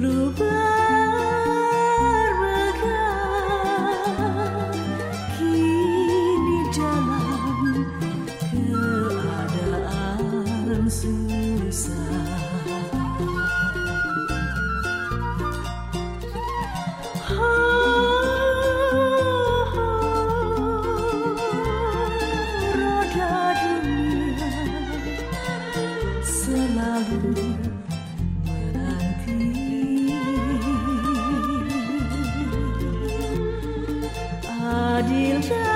dulu bermegang kini dalam keadaan susah. Selalu adil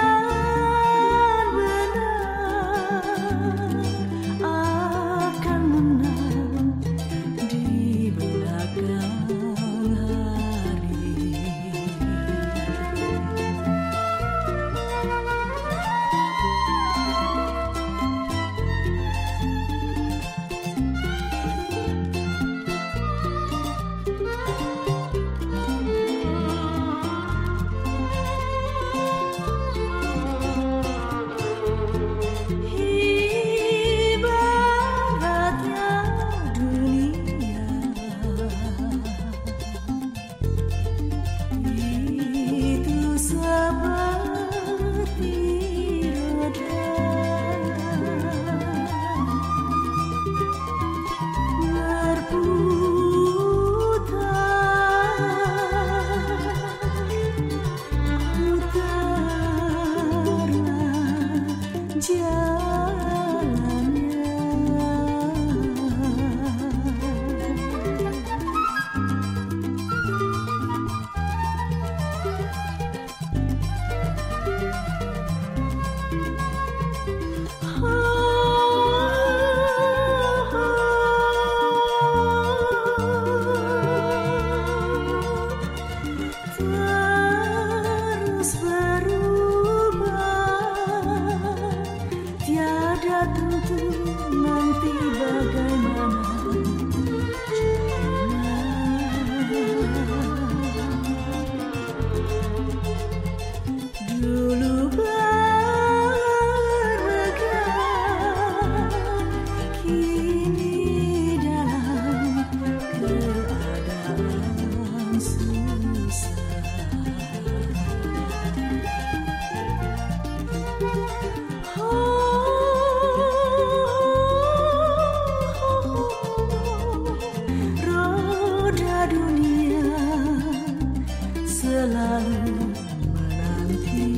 selalu menanti.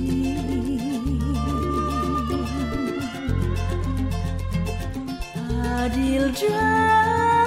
Adil dan